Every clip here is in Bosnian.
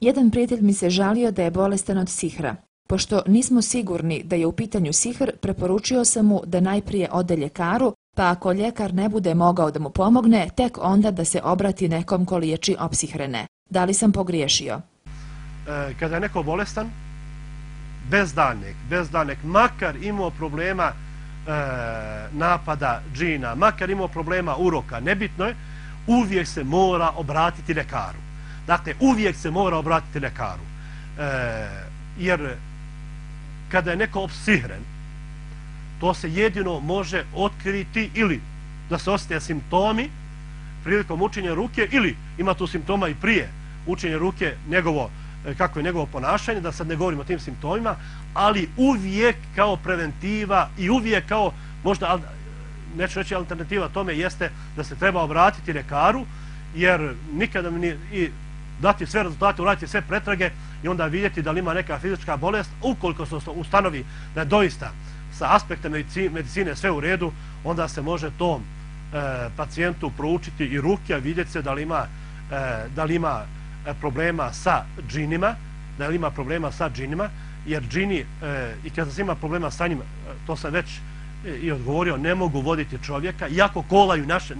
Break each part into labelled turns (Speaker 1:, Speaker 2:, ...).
Speaker 1: Jedan prijatelj mi se žalio da je bolestan od sihra. Pošto nismo sigurni da je u pitanju sihr, preporučio sam mu da najprije ode ljekaru, pa ako ljekar ne bude mogao da mu pomogne, tek onda da se obrati nekom ko liječi opsihrene. Da li sam pogriješio?
Speaker 2: E, kada je neko bolestan, bezdanek, bezdanek, makar imao problema e, napada džina, makar imao problema uroka, nebitno je, uvijek se mora obratiti lekaru. Dakle, uvijek se mora obratiti lekaru. E, jer kada je neko opsihren, to se jedino može otkriti ili da se ostaje simptomi prilikom učenja ruke ili ima tu simptoma i prije učenja ruke njegovo, e, kako je njegovo ponašanje, da sad ne govorimo o tim simptomima, ali uvijek kao preventiva i uvijek kao možda neću reći alternativa tome jeste da se treba obratiti lekaru jer nikada mi i dati sve rezultate, uraditi sve pretrage i onda vidjeti da li ima neka fizička bolest. Ukoliko se ustanovi da je doista sa aspekta medicine sve u redu, onda se može tom e, pacijentu proučiti i ruke, a vidjeti se da li ima, e, da li ima e, problema sa džinima, da li ima problema sa džinima, jer džini, e, i kada se ima problema sa njima, e, to se već i odgovorio, ne mogu voditi čovjeka, iako kolaju naše,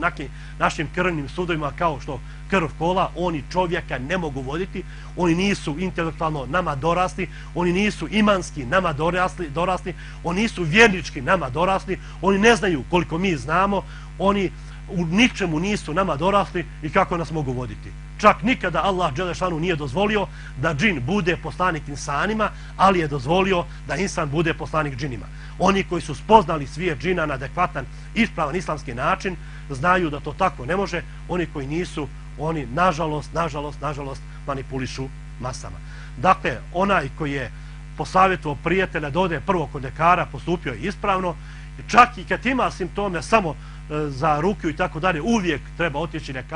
Speaker 2: našim krvnim sudovima kao što krv kola, oni čovjeka ne mogu voditi, oni nisu intelektualno nama dorasli, oni nisu imanski nama dorasli, dorasli, oni nisu vjernički nama dorasli, oni ne znaju koliko mi znamo, oni u ničemu nisu nama dorasli i kako nas mogu voditi. Čak nikada Allah Đelešanu nije dozvolio da džin bude poslanik insanima, ali je dozvolio da insan bude poslanik džinima. Oni koji su spoznali svijet džina na adekvatan, ispravan islamski način, znaju da to tako ne može. Oni koji nisu, oni nažalost, nažalost, nažalost manipulišu masama. Dakle, onaj koji je posavjetovao prijatelja da ode prvo kod lekara, postupio je ispravno, čak i kad ima simptome samo e, za ruku i tako dalje, uvijek treba otići lekara.